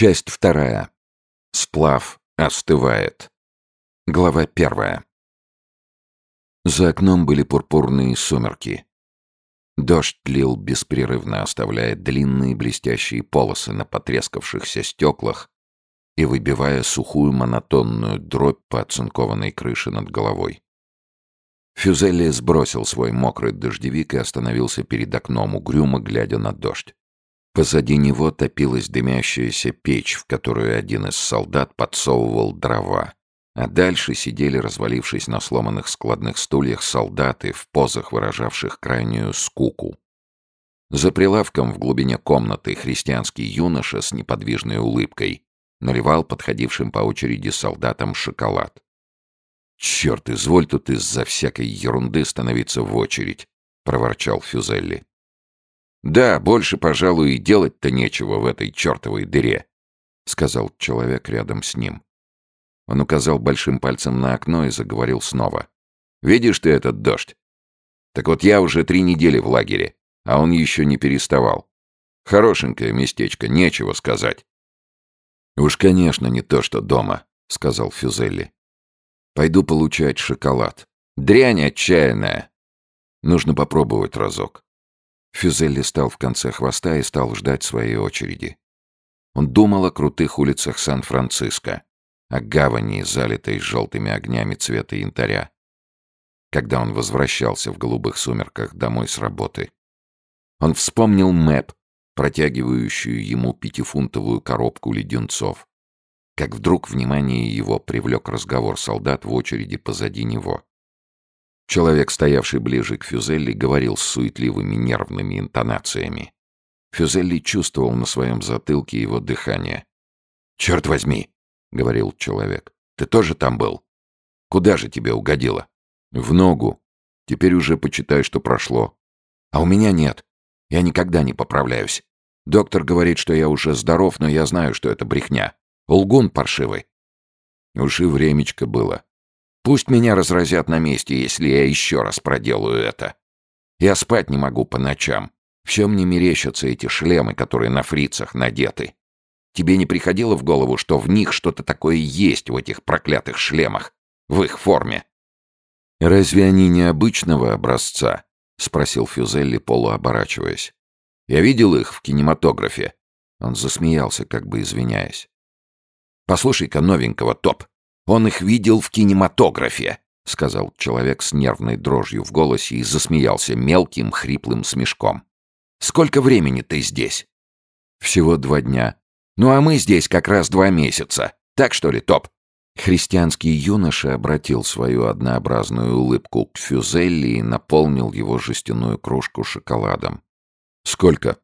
Часть вторая. Сплав остывает. Глава первая. За окном были пурпурные сумерки. Дождь лил беспрерывно, оставляя длинные блестящие полосы на потрескавшихся стеклах и выбивая сухую монотонную дробь по оцинкованной крыше над головой. Фюзелли сбросил свой мокрый дождевик и остановился перед окном, угрюмо глядя на дождь. Позади него топилась дымящаяся печь, в которую один из солдат подсовывал дрова. А дальше сидели, развалившись на сломанных складных стульях, солдаты в позах, выражавших крайнюю скуку. За прилавком в глубине комнаты христианский юноша с неподвижной улыбкой наливал подходившим по очереди солдатам шоколад. «Черт, изволь тут из-за всякой ерунды становиться в очередь», — проворчал Фюзелли. «Да, больше, пожалуй, и делать-то нечего в этой чертовой дыре», — сказал человек рядом с ним. Он указал большим пальцем на окно и заговорил снова. «Видишь ты этот дождь? Так вот я уже три недели в лагере, а он еще не переставал. Хорошенькое местечко, нечего сказать». «Уж, конечно, не то, что дома», — сказал Фюзелли. «Пойду получать шоколад. Дрянь отчаянная. Нужно попробовать разок. Фюзелли стал в конце хвоста и стал ждать своей очереди. Он думал о крутых улицах Сан-Франциско, о гавани, залитой желтыми огнями цвета янтаря. Когда он возвращался в голубых сумерках домой с работы. Он вспомнил Мэп, протягивающую ему пятифунтовую коробку леденцов. Как вдруг внимание его привлек разговор солдат в очереди позади него. Человек, стоявший ближе к Фюзелли, говорил с суетливыми нервными интонациями. Фюзелли чувствовал на своем затылке его дыхание. «Черт возьми!» — говорил человек. «Ты тоже там был? Куда же тебе угодило?» «В ногу. Теперь уже почитай, что прошло. А у меня нет. Я никогда не поправляюсь. Доктор говорит, что я уже здоров, но я знаю, что это брехня. Лгун паршивый». Уж и времечко было. Пусть меня разразят на месте, если я еще раз проделаю это. Я спать не могу по ночам. Все мне мерещатся эти шлемы, которые на фрицах надеты. Тебе не приходило в голову, что в них что-то такое есть в этих проклятых шлемах, в их форме? «Разве они необычного образца?» — спросил Фюзелли, полуоборачиваясь. «Я видел их в кинематографе». Он засмеялся, как бы извиняясь. «Послушай-ка новенького, Топ. Он их видел в кинематографе», — сказал человек с нервной дрожью в голосе и засмеялся мелким хриплым смешком. «Сколько времени ты здесь?» «Всего два дня. Ну а мы здесь как раз два месяца. Так что ли, Топ?» Христианский юноша обратил свою однообразную улыбку к Фюзелли и наполнил его жестяную кружку шоколадом. «Сколько?»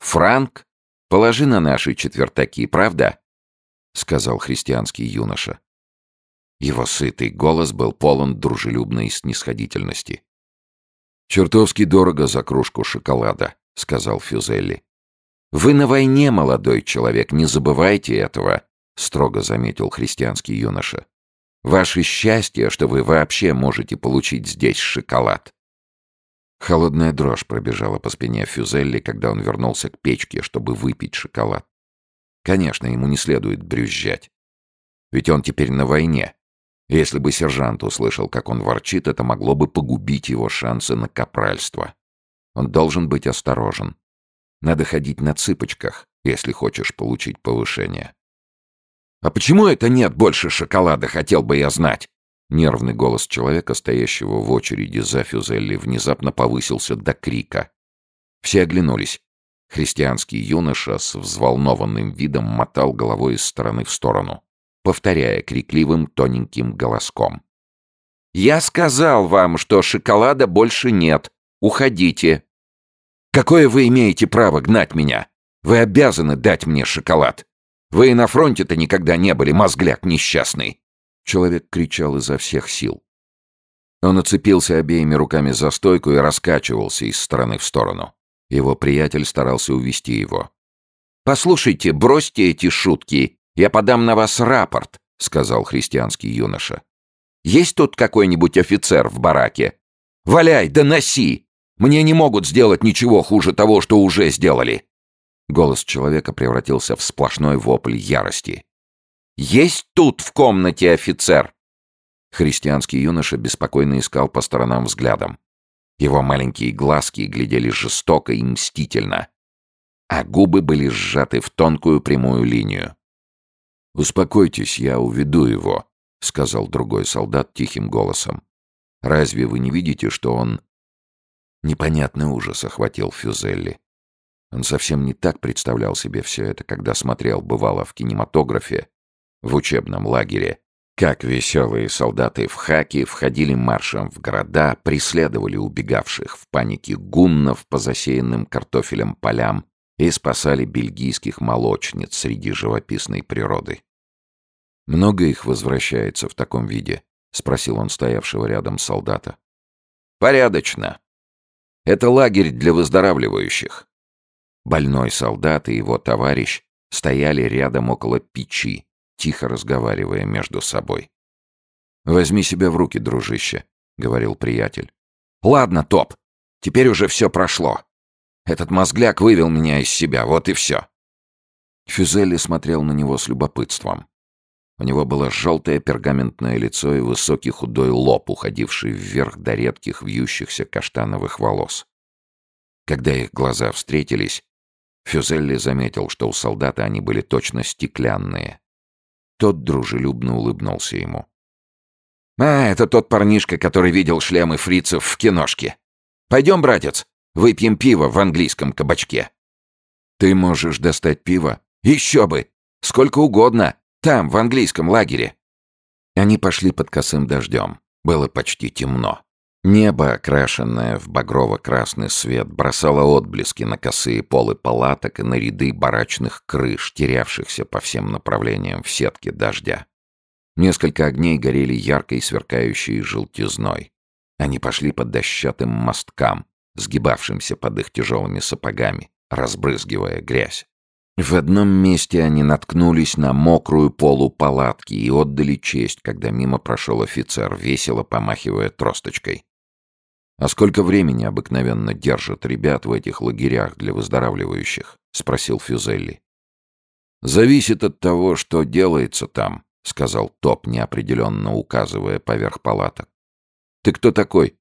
«Франк? Положи на наши четвертаки, правда?» — сказал христианский юноша. Его сытый голос был полон дружелюбной снисходительности. «Чертовски дорого за кружку шоколада», — сказал Фюзелли. «Вы на войне, молодой человек, не забывайте этого», — строго заметил христианский юноша. «Ваше счастье, что вы вообще можете получить здесь шоколад». Холодная дрожь пробежала по спине Фюзелли, когда он вернулся к печке, чтобы выпить шоколад. Конечно, ему не следует брюзжать. Ведь он теперь на войне, если бы сержант услышал, как он ворчит, это могло бы погубить его шансы на капральство. Он должен быть осторожен. Надо ходить на цыпочках, если хочешь получить повышение. «А почему это нет больше шоколада, хотел бы я знать?» Нервный голос человека, стоящего в очереди за Фюзелли, внезапно повысился до крика. Все оглянулись. Христианский юноша с взволнованным видом мотал головой из стороны в сторону повторяя крикливым тоненьким голоском. «Я сказал вам, что шоколада больше нет. Уходите!» «Какое вы имеете право гнать меня? Вы обязаны дать мне шоколад. Вы и на фронте-то никогда не были, мозгляк несчастный!» Человек кричал изо всех сил. Он оцепился обеими руками за стойку и раскачивался из стороны в сторону. Его приятель старался увести его. «Послушайте, бросьте эти шутки я подам на вас рапорт», — сказал христианский юноша. «Есть тут какой-нибудь офицер в бараке? Валяй, доноси! Мне не могут сделать ничего хуже того, что уже сделали. Голос человека превратился в сплошной вопль ярости. «Есть тут в комнате офицер!» Христианский юноша беспокойно искал по сторонам взглядом. Его маленькие глазки глядели жестоко и мстительно, а губы были сжаты в тонкую прямую линию. «Успокойтесь, я уведу его», — сказал другой солдат тихим голосом. «Разве вы не видите, что он...» Непонятный ужас охватил Фюзелли. Он совсем не так представлял себе все это, когда смотрел, бывало, в кинематографе, в учебном лагере, как веселые солдаты в хаке входили маршем в города, преследовали убегавших в панике гуннов по засеянным картофелем полям и спасали бельгийских молочниц среди живописной природы. «Много их возвращается в таком виде?» — спросил он стоявшего рядом солдата. «Порядочно. Это лагерь для выздоравливающих. Больной солдат и его товарищ стояли рядом около печи, тихо разговаривая между собой. «Возьми себя в руки, дружище», — говорил приятель. «Ладно, Топ, теперь уже все прошло. Этот мозгляк вывел меня из себя, вот и все». Фюзелли смотрел на него с любопытством. У него было желтое пергаментное лицо и высокий худой лоб, уходивший вверх до редких вьющихся каштановых волос. Когда их глаза встретились, Фюзелли заметил, что у солдата они были точно стеклянные. Тот дружелюбно улыбнулся ему. «А, это тот парнишка, который видел шлемы фрицев в киношке. Пойдем, братец, выпьем пиво в английском кабачке». «Ты можешь достать пиво?» «Еще бы! Сколько угодно! Там, в английском лагере!» Они пошли под косым дождем. Было почти темно. Небо, окрашенное в багрово-красный свет, бросало отблески на косые полы палаток и на ряды барачных крыш, терявшихся по всем направлениям в сетке дождя. Несколько огней горели яркой сверкающей желтизной. Они пошли под дощатым мосткам, сгибавшимся под их тяжелыми сапогами, разбрызгивая грязь. В одном месте они наткнулись на мокрую полу палатки и отдали честь, когда мимо прошел офицер, весело помахивая тросточкой. «А сколько времени обыкновенно держат ребят в этих лагерях для выздоравливающих?» — спросил Фюзелли. «Зависит от того, что делается там», — сказал Топ, неопределенно указывая поверх палаток. «Ты кто такой?»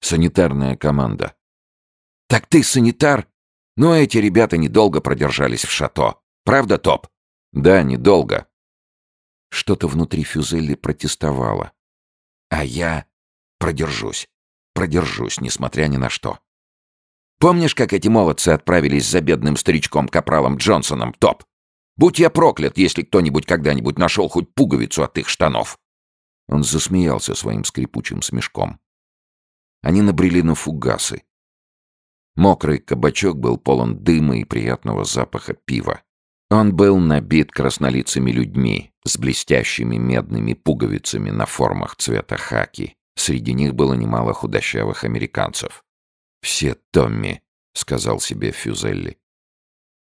«Санитарная команда». «Так ты санитар?» Но эти ребята недолго продержались в шато. Правда, Топ? Да, недолго. Что-то внутри Фюзели протестовало. А я продержусь. Продержусь, несмотря ни на что. Помнишь, как эти молодцы отправились за бедным старичком-капралом Джонсоном, Топ? Будь я проклят, если кто-нибудь когда-нибудь нашел хоть пуговицу от их штанов. Он засмеялся своим скрипучим смешком. Они набрели на фугасы. Мокрый кабачок был полон дыма и приятного запаха пива. Он был набит краснолицыми людьми с блестящими медными пуговицами на формах цвета хаки. Среди них было немало худощавых американцев. «Все Томми», — сказал себе Фюзелли.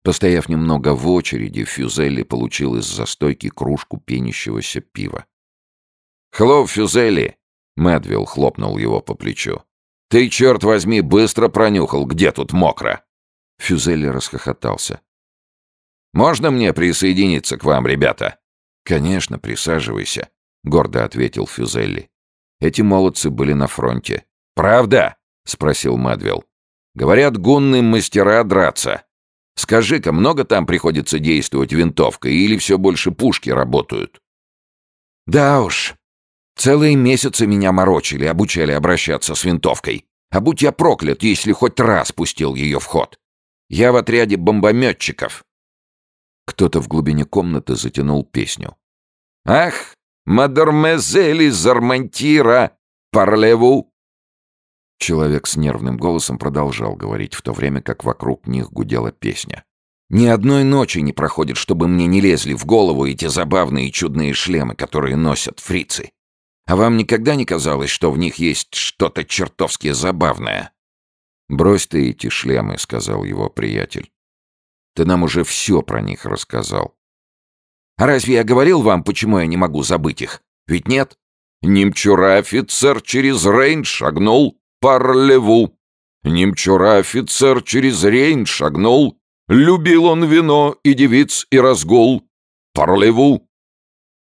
Постояв немного в очереди, Фюзелли получил из застойки кружку пенящегося пива. «Хеллоу, Фюзелли!» — Мэдвилл хлопнул его по плечу. Ты, черт возьми, быстро пронюхал, где тут мокро!» Фюзелли расхохотался. «Можно мне присоединиться к вам, ребята?» «Конечно, присаживайся», — гордо ответил Фюзелли. «Эти молодцы были на фронте». «Правда?» — спросил Мэдвилл. «Говорят, гунны мастера драться. Скажи-ка, много там приходится действовать винтовкой или все больше пушки работают?» «Да уж, Целые месяцы меня морочили, обучали обращаться с винтовкой. А будь я проклят, если хоть раз пустил ее в ход. Я в отряде бомбометчиков. Кто-то в глубине комнаты затянул песню. «Ах, мадермезели Зармантира, парлеву!» Человек с нервным голосом продолжал говорить, в то время как вокруг них гудела песня. «Ни одной ночи не проходит, чтобы мне не лезли в голову эти забавные и чудные шлемы, которые носят фрицы. А вам никогда не казалось, что в них есть что-то чертовски забавное?» «Брось ты эти шлемы», — сказал его приятель. «Ты нам уже все про них рассказал». «А разве я говорил вам, почему я не могу забыть их? Ведь нет?» «Немчура офицер через рейн шагнул парлеву. Немчура офицер через рейн шагнул Любил он вино и девиц и разгул. Парлеву!»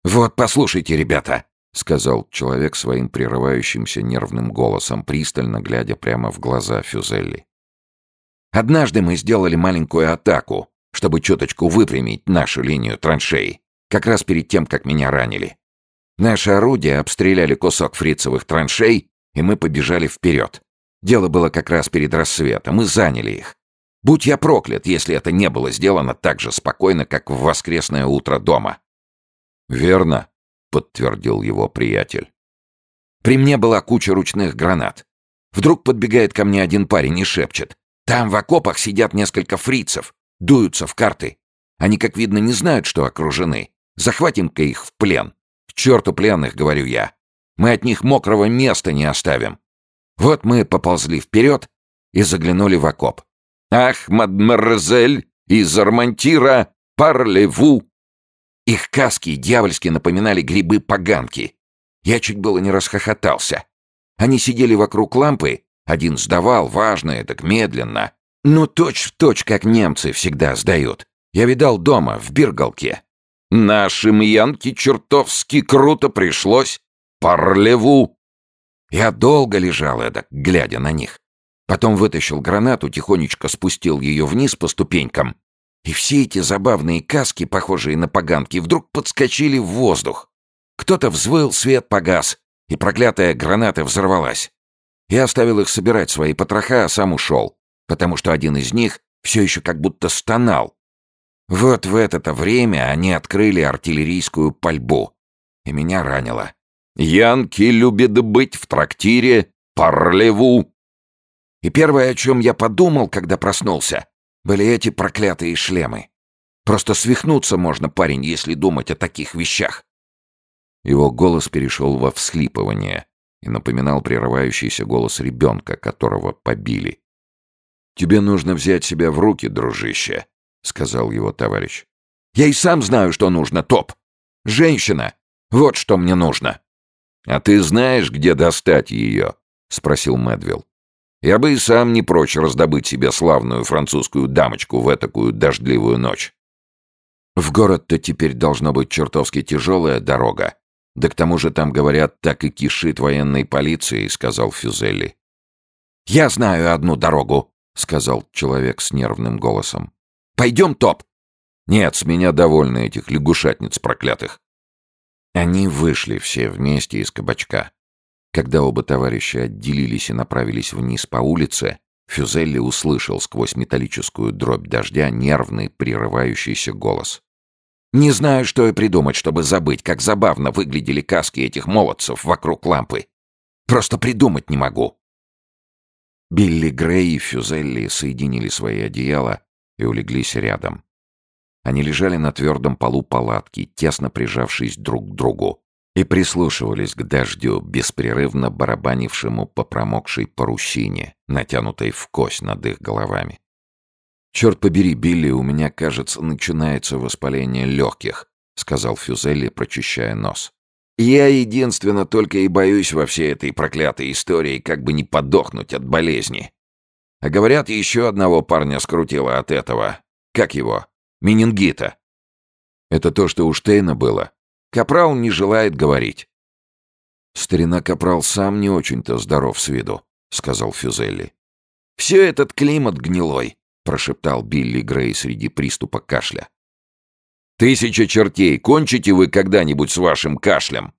«Вот, послушайте, ребята», — сказал человек своим прерывающимся нервным голосом, пристально глядя прямо в глаза Фюзелли. «Однажды мы сделали маленькую атаку, чтобы чуточку выпрямить нашу линию траншеи, как раз перед тем, как меня ранили. Наши орудия обстреляли кусок фрицевых траншей, и мы побежали вперед. Дело было как раз перед рассветом, мы заняли их. Будь я проклят, если это не было сделано так же спокойно, как в воскресное утро дома. «Верно», — подтвердил его приятель. При мне была куча ручных гранат. Вдруг подбегает ко мне один парень и шепчет. Там в окопах сидят несколько фрицев, дуются в карты. Они, как видно, не знают, что окружены. Захватим-ка их в плен. К черту пленных, говорю я. Мы от них мокрого места не оставим. Вот мы поползли вперед и заглянули в окоп. «Ах, мадмерзель, из Армантира, парлеву!» Их каски дьявольски напоминали грибы-поганки. Я чуть было не расхохотался. Они сидели вокруг лампы, один сдавал, важно, так медленно. Ну, точь-в-точь, точь, как немцы всегда сдают. Я видал дома, в Биргалке. Нашим янки чертовски круто пришлось. Парлеву! Я долго лежал эдак, глядя на них. Потом вытащил гранату, тихонечко спустил ее вниз по ступенькам. И все эти забавные каски, похожие на поганки, вдруг подскочили в воздух. Кто-то взвыл, свет погас, и проклятая граната взорвалась. Я оставил их собирать свои потроха, а сам ушел, потому что один из них все еще как будто стонал. Вот в это время они открыли артиллерийскую пальбу, и меня ранило. Янки любят быть в трактире Парлеву. И первое, о чем я подумал, когда проснулся, были эти проклятые шлемы. Просто свихнуться можно, парень, если думать о таких вещах. Его голос перешел во всхлипывание и напоминал прерывающийся голос ребенка, которого побили. «Тебе нужно взять себя в руки, дружище», — сказал его товарищ. «Я и сам знаю, что нужно, Топ. Женщина. Вот что мне нужно». «А ты знаешь, где достать ее?» — спросил Медвилл. «Я бы и сам не прочь раздобыть себе славную французскую дамочку в этакую дождливую ночь». «В город-то теперь должно быть чертовски тяжелая дорога. Да к тому же там, говорят, так и кишит военной полицией», — сказал Фюзелли. «Я знаю одну дорогу», — сказал человек с нервным голосом. «Пойдем, Топ!» «Нет, с меня довольны этих лягушатниц проклятых. Они вышли все вместе из кабачка. Когда оба товарища отделились и направились вниз по улице, Фюзелли услышал сквозь металлическую дробь дождя нервный, прерывающийся голос. «Не знаю, что и придумать, чтобы забыть, как забавно выглядели каски этих молодцев вокруг лампы. Просто придумать не могу». Билли Грей и Фюзелли соединили свои одеяла и улеглись рядом. Они лежали на твердом полу палатки, тесно прижавшись друг к другу, и прислушивались к дождю, беспрерывно барабанившему по промокшей парусине, натянутой в кость над их головами. «Черт побери, Билли, у меня, кажется, начинается воспаление легких», — сказал Фюзелли, прочищая нос. «Я единственно только и боюсь во всей этой проклятой истории, как бы не подохнуть от болезни. А говорят, еще одного парня скрутило от этого. Как его? Менингита. Это то, что у Штейна было. Капрал не желает говорить. Старина Капрал сам не очень-то здоров с виду, сказал Фюзелли. Все этот климат гнилой, прошептал Билли Грей среди приступа кашля. Тысяча чертей, кончите вы когда-нибудь с вашим кашлем?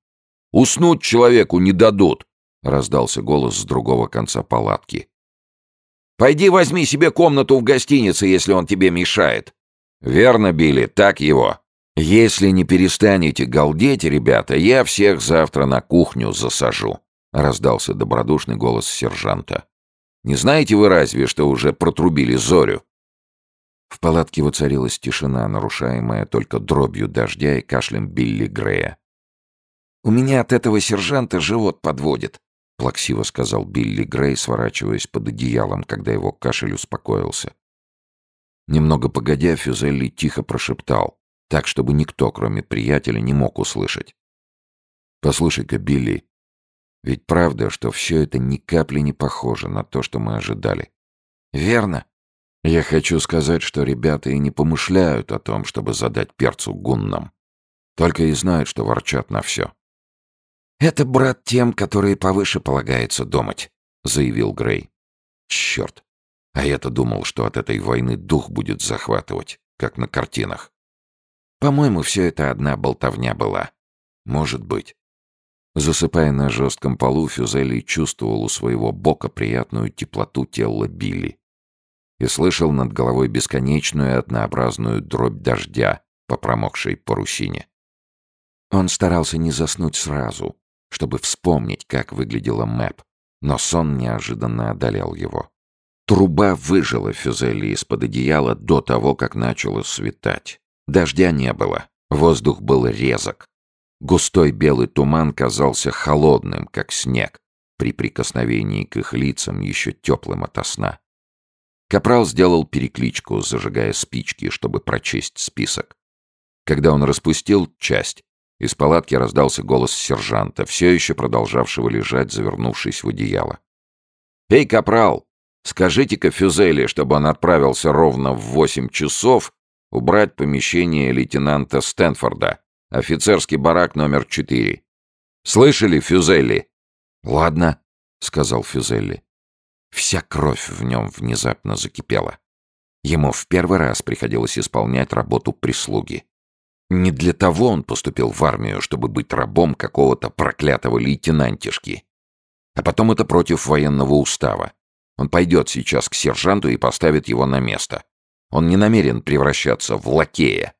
Уснуть человеку не дадут, раздался голос с другого конца палатки. Пойди возьми себе комнату в гостинице, если он тебе мешает. «Верно, Билли, так его. Если не перестанете галдеть, ребята, я всех завтра на кухню засажу», — раздался добродушный голос сержанта. «Не знаете вы разве, что уже протрубили зорю?» В палатке воцарилась тишина, нарушаемая только дробью дождя и кашлем Билли Грея. «У меня от этого сержанта живот подводит», — плаксиво сказал Билли Грей, сворачиваясь под одеялом, когда его кашель успокоился. Немного погодя, Фюзелли тихо прошептал, так, чтобы никто, кроме приятеля, не мог услышать. «Послушай-ка, Билли, ведь правда, что все это ни капли не похоже на то, что мы ожидали?» «Верно. Я хочу сказать, что ребята и не помышляют о том, чтобы задать перцу гуннам. Только и знают, что ворчат на все. «Это, брат, тем, которые повыше полагается думать», — заявил Грей. «Черт! А я-то думал, что от этой войны дух будет захватывать, как на картинах. По-моему, все это одна болтовня была. Может быть». Засыпая на жестком полу, Фюзели чувствовал у своего бока приятную теплоту тела Билли и слышал над головой бесконечную однообразную дробь дождя по промокшей парусине. Он старался не заснуть сразу, чтобы вспомнить, как выглядела Мэп, но сон неожиданно одолел его. Труба выжила Фюзели из-под одеяла до того, как начало светать. Дождя не было, воздух был резок. Густой белый туман казался холодным, как снег, при прикосновении к их лицам еще теплым ото сна. Капрал сделал перекличку, зажигая спички, чтобы прочесть список. Когда он распустил часть, из палатки раздался голос сержанта, все еще продолжавшего лежать, завернувшись в одеяло. «Эй, капрал, скажите-ка Фюзели, чтобы он отправился ровно в восемь часов убрать помещение лейтенанта Стэнфорда, офицерский барак номер четыре. Слышали, Фюзели?» «Ладно», — сказал Фюзели. Вся кровь в нем внезапно закипела. Ему в первый раз приходилось исполнять работу прислуги. Не для того он поступил в армию, чтобы быть рабом какого-то проклятого лейтенантишки. А потом это против военного устава. Он пойдет сейчас к сержанту и поставит его на место. Он не намерен превращаться в лакея.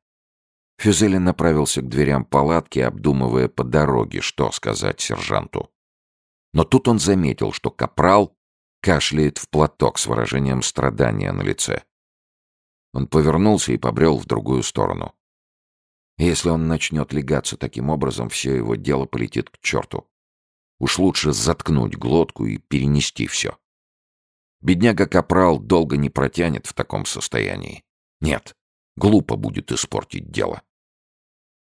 Фюзели направился к дверям палатки, обдумывая по дороге, что сказать сержанту. Но тут он заметил, что капрал кашляет в платок с выражением страдания на лице. Он повернулся и побрел в другую сторону. Если он начнет легаться таким образом, все его дело полетит к черту. Уж лучше заткнуть глотку и перенести все. Бедняга Капрал долго не протянет в таком состоянии. Нет, глупо будет испортить дело.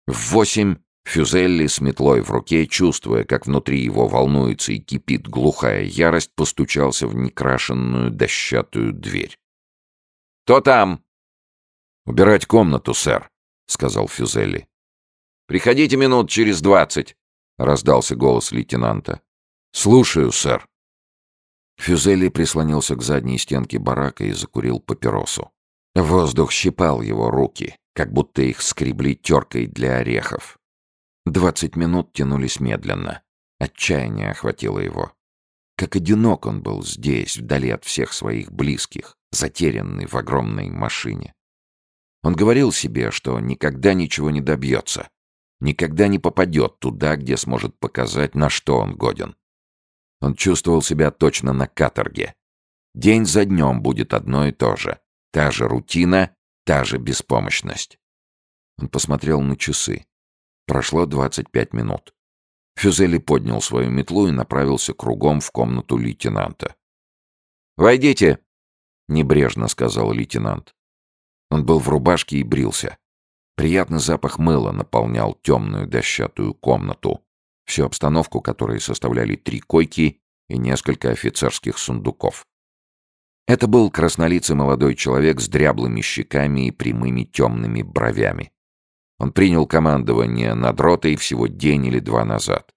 В восемь Фюзелли с метлой в руке, чувствуя, как внутри его волнуется и кипит глухая ярость, постучался в некрашенную дощатую дверь. «Кто там?» «Убирать комнату, сэр», — сказал Фюзелли. «Приходите минут через двадцать», — раздался голос лейтенанта. «Слушаю, сэр». Фюзелли прислонился к задней стенке барака и закурил папиросу. Воздух щипал его руки, как будто их скребли теркой для орехов. Двадцать минут тянулись медленно. Отчаяние охватило его. Как одинок он был здесь, вдали от всех своих близких, затерянный в огромной машине. Он говорил себе, что никогда ничего не добьется, никогда не попадет туда, где сможет показать, на что он годен. Он чувствовал себя точно на каторге. День за днем будет одно и то же. Та же рутина, та же беспомощность. Он посмотрел на часы. Прошло 25 минут. Фюзели поднял свою метлу и направился кругом в комнату лейтенанта. «Войдите!» — небрежно сказал лейтенант. Он был в рубашке и брился. Приятный запах мыла наполнял темную дощатую комнату, всю обстановку которой составляли три койки и несколько офицерских сундуков. Это был краснолицый молодой человек с дряблыми щеками и прямыми темными бровями. Он принял командование над ротой всего день или два назад.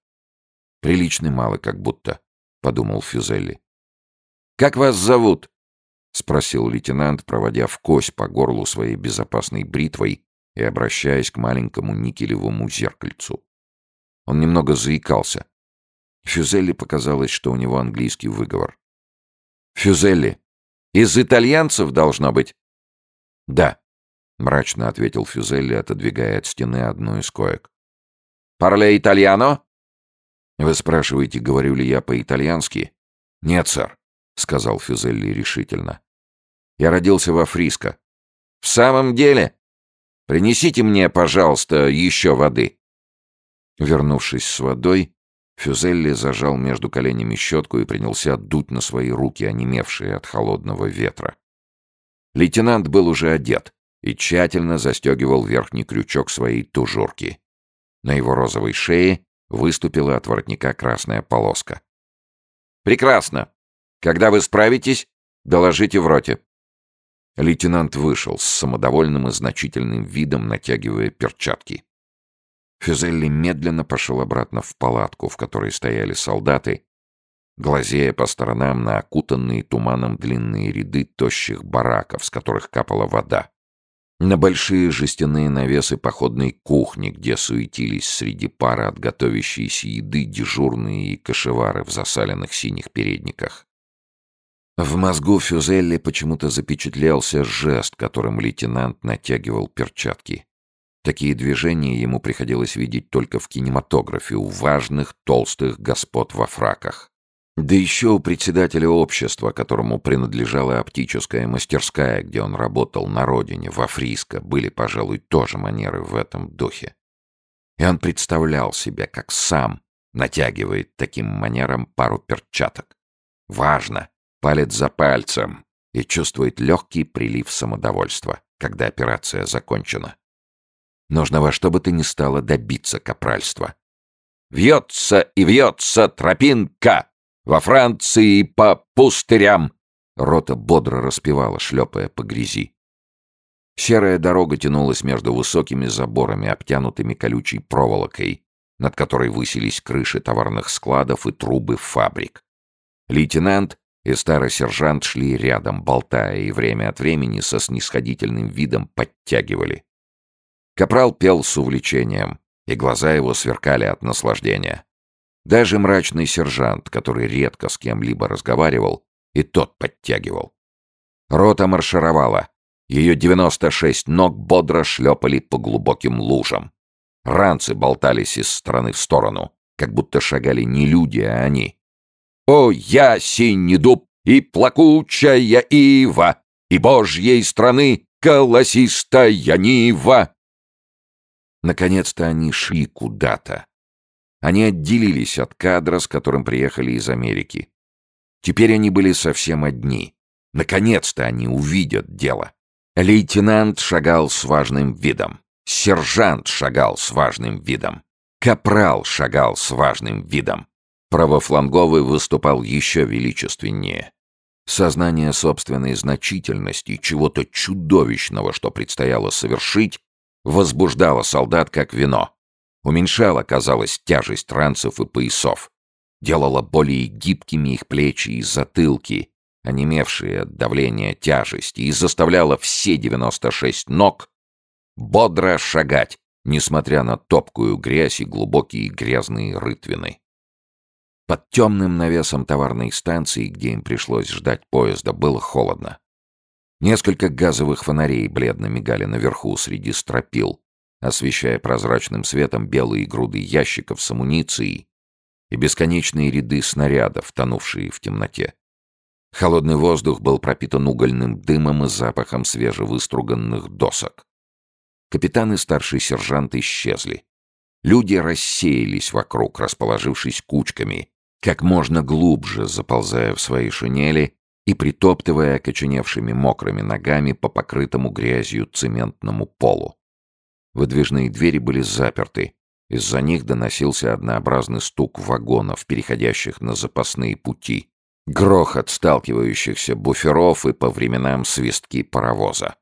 «Приличный малый, как будто», — подумал Фюзелли. «Как вас зовут?» — спросил лейтенант, проводя в кость по горлу своей безопасной бритвой и обращаясь к маленькому никелевому зеркальцу. Он немного заикался. Фюзелли показалось, что у него английский выговор. «Фюзелли, из итальянцев должно быть?» «Да», — мрачно ответил Фюзелли, отодвигая от стены одну из коек. «Парле итальяно?» «Вы спрашиваете, говорю ли я по-итальянски?» «Нет, сэр», — сказал Фюзелли решительно. «Я родился во Фриско». «В самом деле? Принесите мне, пожалуйста, еще воды». Вернувшись с водой, Фюзелли зажал между коленями щетку и принялся дуть на свои руки, онемевшие от холодного ветра. Лейтенант был уже одет и тщательно застегивал верхний крючок своей тужурки. На его розовой шее выступила от воротника красная полоска. «Прекрасно! Когда вы справитесь, доложите в роте». Лейтенант вышел с самодовольным и значительным видом, натягивая перчатки. Фюзелли медленно пошел обратно в палатку, в которой стояли солдаты, глазея по сторонам на окутанные туманом длинные ряды тощих бараков, с которых капала вода. На большие жестяные навесы походной кухни, где суетились среди пара от готовящейся еды дежурные и кошевары в засаленных синих передниках. В мозгу Фюзелли почему-то запечатлелся жест, которым лейтенант натягивал перчатки. Такие движения ему приходилось видеть только в кинематографе у важных толстых господ во фраках. Да еще у председателя общества, которому принадлежала оптическая мастерская, где он работал на родине, во Фриско, были, пожалуй, тоже манеры в этом духе. И он представлял себя, как сам натягивает таким манером пару перчаток. Важно, палец за пальцем, и чувствует легкий прилив самодовольства, когда операция закончена. Нужно во что бы то ни стало добиться капральства. «Вьется и вьется тропинка!» Во Франции по пустырям!» Рота бодро распевала, шлепая по грязи. Серая дорога тянулась между высокими заборами, обтянутыми колючей проволокой, над которой высились крыши товарных складов и трубы фабрик. Лейтенант и старый сержант шли рядом, болтая, и время от времени со снисходительным видом подтягивали. Капрал пел с увлечением, и глаза его сверкали от наслаждения. Даже мрачный сержант, который редко с кем-либо разговаривал, и тот подтягивал. Рота маршировала. Ее 96 ног бодро шлепали по глубоким лужам. Ранцы болтались из стороны в сторону, как будто шагали не люди, а они. «О, я синий дуб и плакучая ива, и божьей страны колосистая нива!» Наконец-то они шли куда-то. Они отделились от кадра, с которым приехали из Америки. Теперь они были совсем одни. Наконец-то они увидят дело. Лейтенант шагал с важным видом. Сержант шагал с важным видом. Капрал шагал с важным видом. Правофланговый выступал еще величественнее. Сознание собственной значительности, чего-то чудовищного, что предстояло совершить, возбуждало солдат как вино уменьшала, казалось, тяжесть ранцев и поясов, делала более гибкими их плечи и затылки, онемевшие от давления тяжести, и заставляла все 96 ног бодро шагать, несмотря на топкую грязь и глубокие грязные рытвины. Под темным навесом товарной станции, где им пришлось ждать поезда, было холодно. Несколько газовых фонарей бледно мигали наверху среди стропил, освещая прозрачным светом белые груды ящиков с амуницией и бесконечные ряды снарядов, тонувшие в темноте. Холодный воздух был пропитан угольным дымом и запахом свежевыструганных досок. Капитан и старший сержант исчезли. Люди рассеялись вокруг, расположившись кучками, как можно глубже заползая в свои шинели и притоптывая окоченевшими мокрыми ногами по покрытому грязью цементному полу. Выдвижные двери были заперты. Из-за них доносился однообразный стук вагонов, переходящих на запасные пути. Грохот сталкивающихся буферов и по временам свистки паровоза.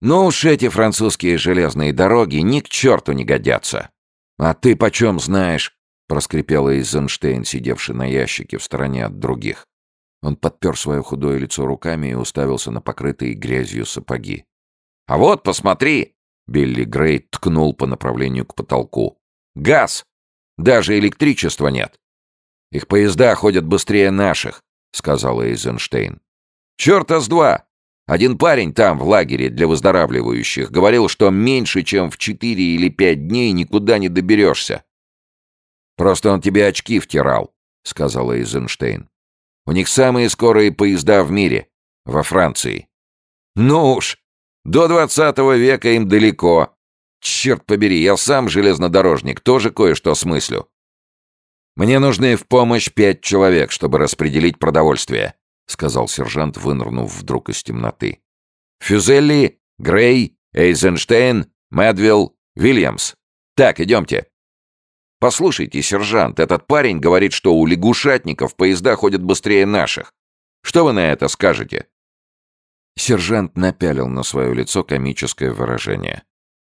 «Ну уж эти французские железные дороги ни к черту не годятся!» «А ты почем знаешь?» — проскрипел Эйзенштейн, сидевший на ящике в стороне от других. Он подпер свое худое лицо руками и уставился на покрытые грязью сапоги. «А вот, посмотри!» Билли Грей ткнул по направлению к потолку. «Газ! Даже электричества нет!» «Их поезда ходят быстрее наших», — сказал Эйзенштейн. «Черта с два! Один парень там, в лагере для выздоравливающих, говорил, что меньше, чем в четыре или пять дней никуда не доберешься». «Просто он тебе очки втирал», — сказал Эйзенштейн. «У них самые скорые поезда в мире, во Франции». «Ну уж!» До двадцатого века им далеко. Черт побери, я сам железнодорожник, тоже кое-что смыслю. Мне нужны в помощь пять человек, чтобы распределить продовольствие, сказал сержант, вынырнув вдруг из темноты. Фюзелли, Грей, Эйзенштейн, Медвилл, Вильямс. Так, идемте. Послушайте, сержант, этот парень говорит, что у лягушатников поезда ходят быстрее наших. Что вы на это скажете? Сержант напялил на свое лицо комическое выражение.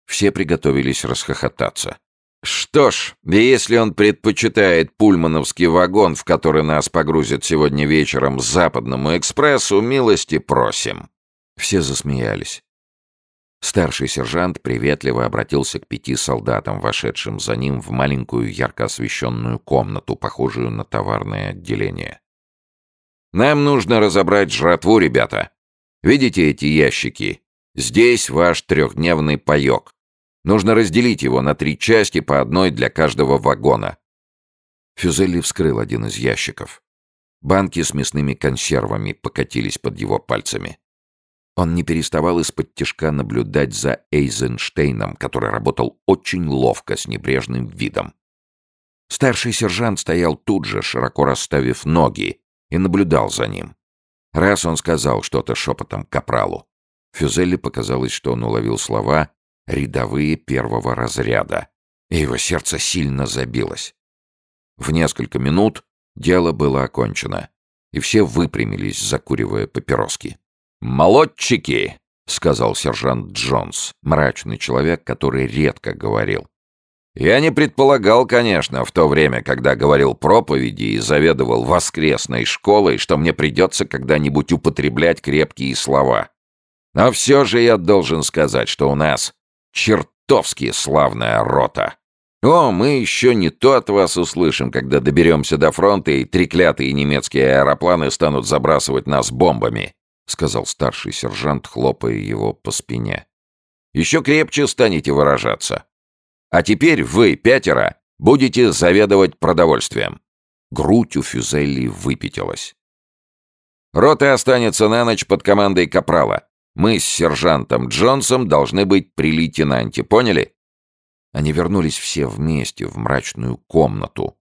Все приготовились расхохотаться. «Что ж, если он предпочитает пульмановский вагон, в который нас погрузят сегодня вечером западному экспрессу, милости просим». Все засмеялись. Старший сержант приветливо обратился к пяти солдатам, вошедшим за ним в маленькую ярко освещенную комнату, похожую на товарное отделение. «Нам нужно разобрать жратву, ребята. Видите эти ящики? Здесь ваш трехдневный паек. Нужно разделить его на три части по одной для каждого вагона». Фюзелли вскрыл один из ящиков. Банки с мясными консервами покатились под его пальцами. Он не переставал из-под тишка наблюдать за Эйзенштейном, который работал очень ловко, с небрежным видом. Старший сержант стоял тут же, широко расставив ноги, и наблюдал за ним. Раз он сказал что-то шепотом капралу. Фюзелли показалось, что он уловил слова «рядовые первого разряда», и его сердце сильно забилось. В несколько минут дело было окончено, и все выпрямились, закуривая папироски. «Молодчики!» — сказал сержант Джонс, мрачный человек, который редко говорил. «Я не предполагал, конечно, в то время, когда говорил проповеди и заведовал воскресной школой, что мне придется когда-нибудь употреблять крепкие слова. Но все же я должен сказать, что у нас чертовски славная рота. О, мы еще не то от вас услышим, когда доберемся до фронта, и треклятые немецкие аэропланы станут забрасывать нас бомбами. — сказал старший сержант, хлопая его по спине. «Еще крепче станете выражаться. А теперь вы, пятеро, будете заведовать продовольствием». Грудь у Фюзелли выпятилась. «Рота останется на ночь под командой Капрала. Мы с сержантом Джонсом должны быть при лейтенанте, поняли?» Они вернулись все вместе в мрачную комнату,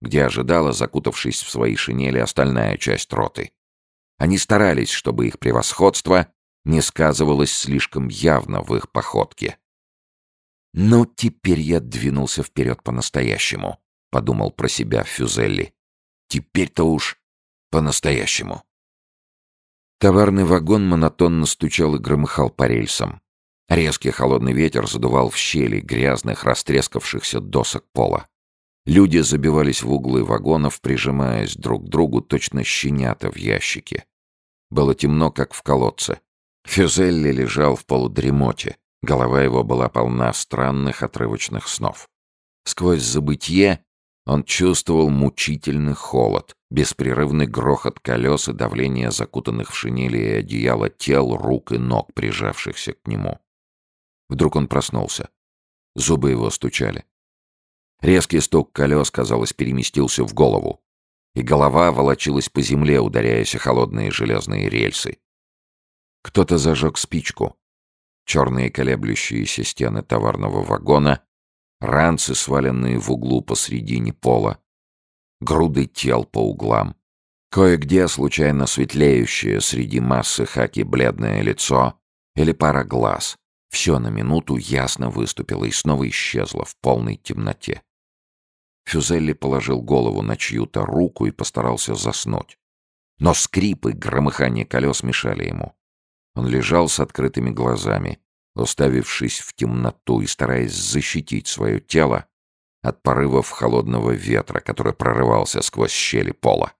где ожидала, закутавшись в свои шинели, остальная часть роты. Они старались, чтобы их превосходство не сказывалось слишком явно в их походке. «Ну, теперь я двинулся вперед по-настоящему», — подумал про себя Фюзелли. «Теперь-то уж по-настоящему». Товарный вагон монотонно стучал и громыхал по рельсам. Резкий холодный ветер задувал в щели грязных, растрескавшихся досок пола. Люди забивались в углы вагонов, прижимаясь друг к другу, точно щенята в ящике. Было темно, как в колодце. Фюзелли лежал в полудремоте. Голова его была полна странных отрывочных снов. Сквозь забытье он чувствовал мучительный холод, беспрерывный грохот колес и давление закутанных в шинели и одеяло тел, рук и ног, прижавшихся к нему. Вдруг он проснулся. Зубы его стучали. Резкий стук колес, казалось, переместился в голову, и голова волочилась по земле, ударяясь о холодные железные рельсы. Кто-то зажег спичку. Черные колеблющиеся стены товарного вагона, ранцы, сваленные в углу посредине пола, груды тел по углам. Кое-где случайно светлеющее среди массы хаки бледное лицо или пара глаз. Все на минуту ясно выступило и снова исчезло в полной темноте. Фюзелли положил голову на чью-то руку и постарался заснуть. Но скрип и громыхание колес мешали ему. Он лежал с открытыми глазами, уставившись в темноту и стараясь защитить свое тело от порывов холодного ветра, который прорывался сквозь щели пола.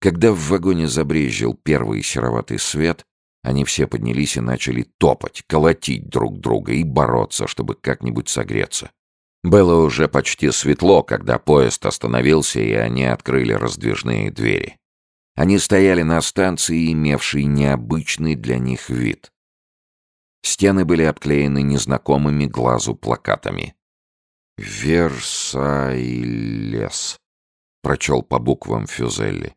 Когда в вагоне забрезжил первый сероватый свет, они все поднялись и начали топать, колотить друг друга и бороться, чтобы как-нибудь согреться. Было уже почти светло, когда поезд остановился, и они открыли раздвижные двери. Они стояли на станции, имевшей необычный для них вид. Стены были обклеены незнакомыми глазу плакатами. «Версайлес», — прочел по буквам Фюзелли.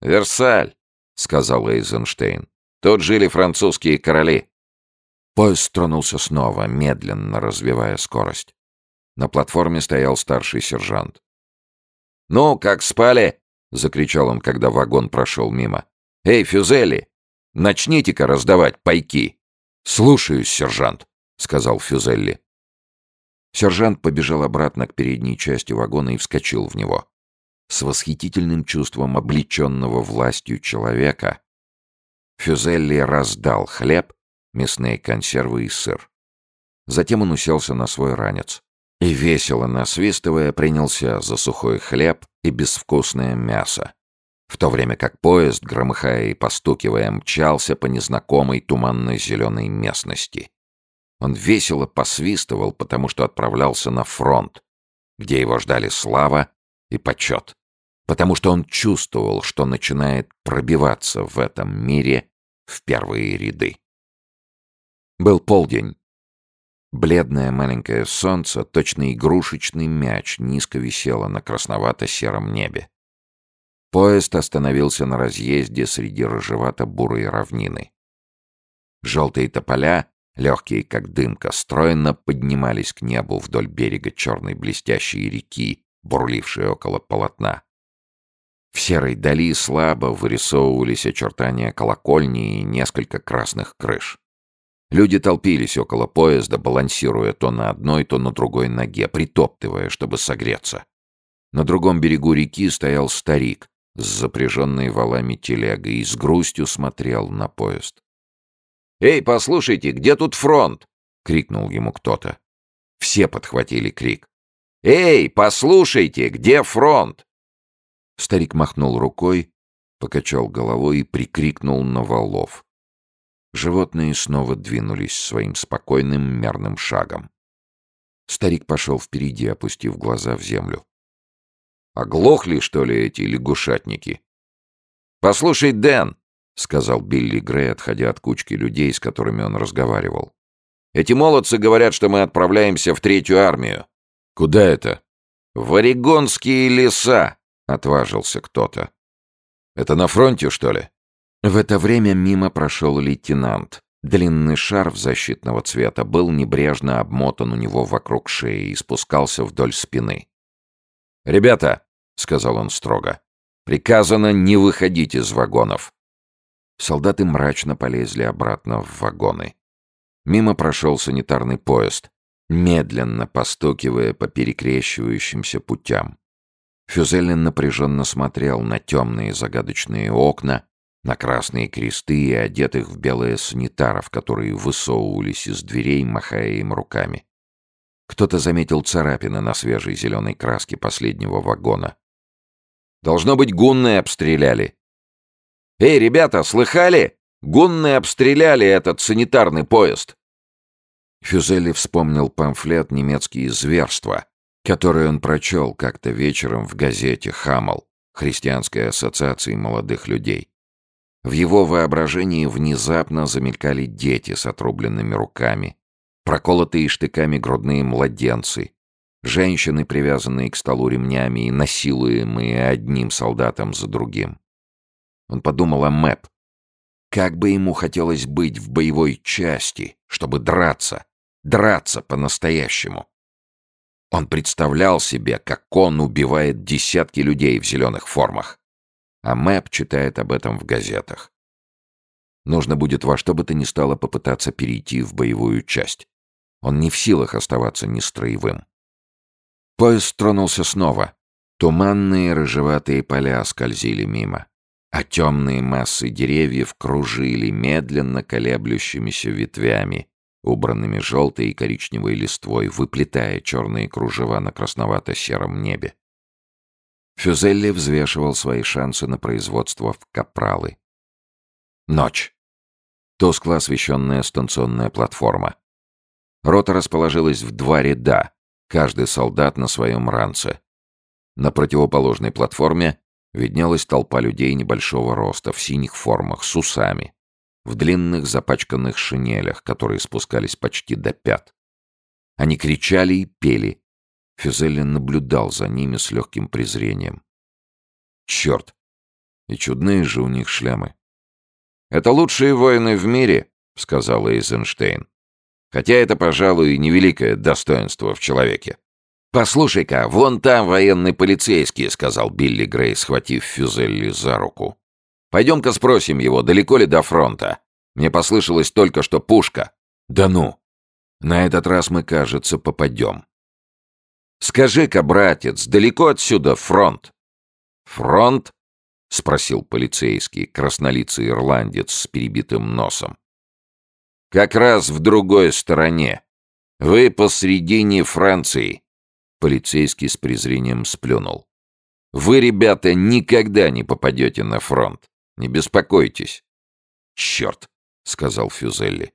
«Версаль», — сказал Эйзенштейн. «Тут жили французские короли». Поезд тронулся снова, медленно развивая скорость. На платформе стоял старший сержант. «Ну, как спали?» — закричал он, когда вагон прошел мимо. «Эй, Фюзели, начните-ка раздавать пайки!» «Слушаюсь, сержант», — сказал Фюзелли. Сержант побежал обратно к передней части вагона и вскочил в него. С восхитительным чувством облеченного властью человека Фюзелли раздал хлеб, мясные консервы и сыр. Затем он уселся на свой ранец и, весело насвистывая, принялся за сухой хлеб и безвкусное мясо, в то время как поезд, громыхая и постукивая, мчался по незнакомой туманной зеленой местности. Он весело посвистывал, потому что отправлялся на фронт, где его ждали слава и почет, потому что он чувствовал, что начинает пробиваться в этом мире в первые ряды. Был полдень. Бледное маленькое солнце, точно игрушечный мяч, низко висело на красновато-сером небе. Поезд остановился на разъезде среди рыжевато-бурой равнины. Желтые тополя, легкие как дымка, стройно поднимались к небу вдоль берега черной блестящей реки, бурлившей около полотна. В серой дали слабо вырисовывались очертания колокольни и несколько красных крыш. Люди толпились около поезда, балансируя то на одной, то на другой ноге, притоптывая, чтобы согреться. На другом берегу реки стоял старик с запряженной валами телегой и с грустью смотрел на поезд. «Эй, послушайте, где тут фронт?» — крикнул ему кто-то. Все подхватили крик. «Эй, послушайте, где фронт?» Старик махнул рукой, покачал головой и прикрикнул на валов. Животные снова двинулись своим спокойным мерным шагом. Старик пошел впереди, опустив глаза в землю. «Оглохли, что ли, эти лягушатники?» «Послушай, Дэн!» — сказал Билли Грей, отходя от кучки людей, с которыми он разговаривал. «Эти молодцы говорят, что мы отправляемся в Третью армию». «Куда это?» «В Орегонские леса!» — отважился кто-то. «Это на фронте, что ли?» В это время мимо прошел лейтенант. Длинный шарф защитного цвета был небрежно обмотан у него вокруг шеи и спускался вдоль спины. «Ребята», — сказал он строго, — «приказано не выходить из вагонов». Солдаты мрачно полезли обратно в вагоны. Мимо прошел санитарный поезд, медленно постукивая по перекрещивающимся путям. Фюзелин напряженно смотрел на темные загадочные окна, на красные кресты и одетых в белые санитаров, которые высовывались из дверей, махая им руками. Кто-то заметил царапины на свежей зеленой краске последнего вагона. «Должно быть, гунные обстреляли!» «Эй, ребята, слыхали? Гунные обстреляли этот санитарный поезд!» Фюзели вспомнил памфлет «Немецкие зверства», который он прочел как-то вечером в газете «Хаммел» Христианской ассоциации молодых людей. В его воображении внезапно замелькали дети с отрубленными руками, проколотые штыками грудные младенцы, женщины, привязанные к столу ремнями и насилуемые одним солдатом за другим. Он подумал о Мэп. Как бы ему хотелось быть в боевой части, чтобы драться, драться по-настоящему. Он представлял себе, как он убивает десятки людей в зеленых формах а Мэп читает об этом в газетах. Нужно будет во что бы то ни стало попытаться перейти в боевую часть. Он не в силах оставаться нестроевым. Поезд тронулся снова. Туманные рыжеватые поля скользили мимо, а темные массы деревьев кружили медленно колеблющимися ветвями, убранными желтой и коричневой листвой, выплетая черные кружева на красновато-сером небе. Фюзелли взвешивал свои шансы на производство в капралы. Ночь. Тускло освещенная станционная платформа. Рота расположилась в два ряда, каждый солдат на своем ранце. На противоположной платформе виднелась толпа людей небольшого роста, в синих формах, с усами, в длинных запачканных шинелях, которые спускались почти до пят. Они кричали и пели, Фюзелин наблюдал за ними с легким презрением. Черт! И чудные же у них шлемы. «Это лучшие воины в мире», — сказал Эйзенштейн. «Хотя это, пожалуй, невеликое достоинство в человеке». «Послушай-ка, вон там военный полицейский», — сказал Билли Грей, схватив Фюзелли за руку. «Пойдем-ка спросим его, далеко ли до фронта. Мне послышалось только, что пушка». «Да ну! На этот раз мы, кажется, попадем». «Скажи-ка, братец, далеко отсюда фронт?» «Фронт?» спросил полицейский, краснолицый ирландец с перебитым носом. «Как раз в другой стороне. Вы посредине Франции». Полицейский с презрением сплюнул. «Вы, ребята, никогда не попадете на фронт. Не беспокойтесь». «Черт!» — сказал Фюзелли.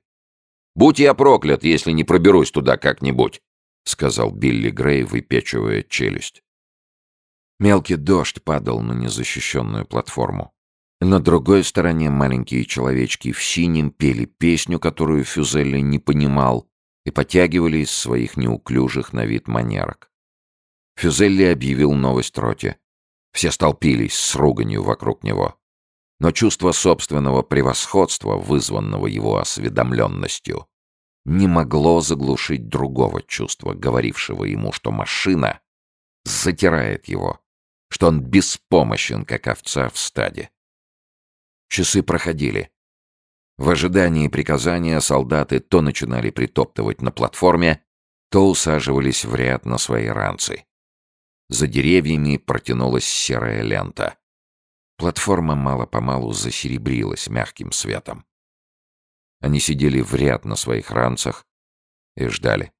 «Будь я проклят, если не проберусь туда как-нибудь», — сказал Билли Грей, выпечивая челюсть. Мелкий дождь падал на незащищенную платформу. На другой стороне маленькие человечки в синем пели песню, которую Фюзелли не понимал, и потягивали из своих неуклюжих на вид манерок. Фюзелли объявил новость Роте. Все столпились с руганью вокруг него. Но чувство собственного превосходства, вызванного его осведомленностью, не могло заглушить другого чувства, говорившего ему, что машина затирает его, что он беспомощен, как овца в стаде. Часы проходили. В ожидании приказания солдаты то начинали притоптывать на платформе, то усаживались в ряд на свои ранцы. За деревьями протянулась серая лента. Платформа мало-помалу засеребрилась мягким светом. Они сидели в ряд на своих ранцах и ждали.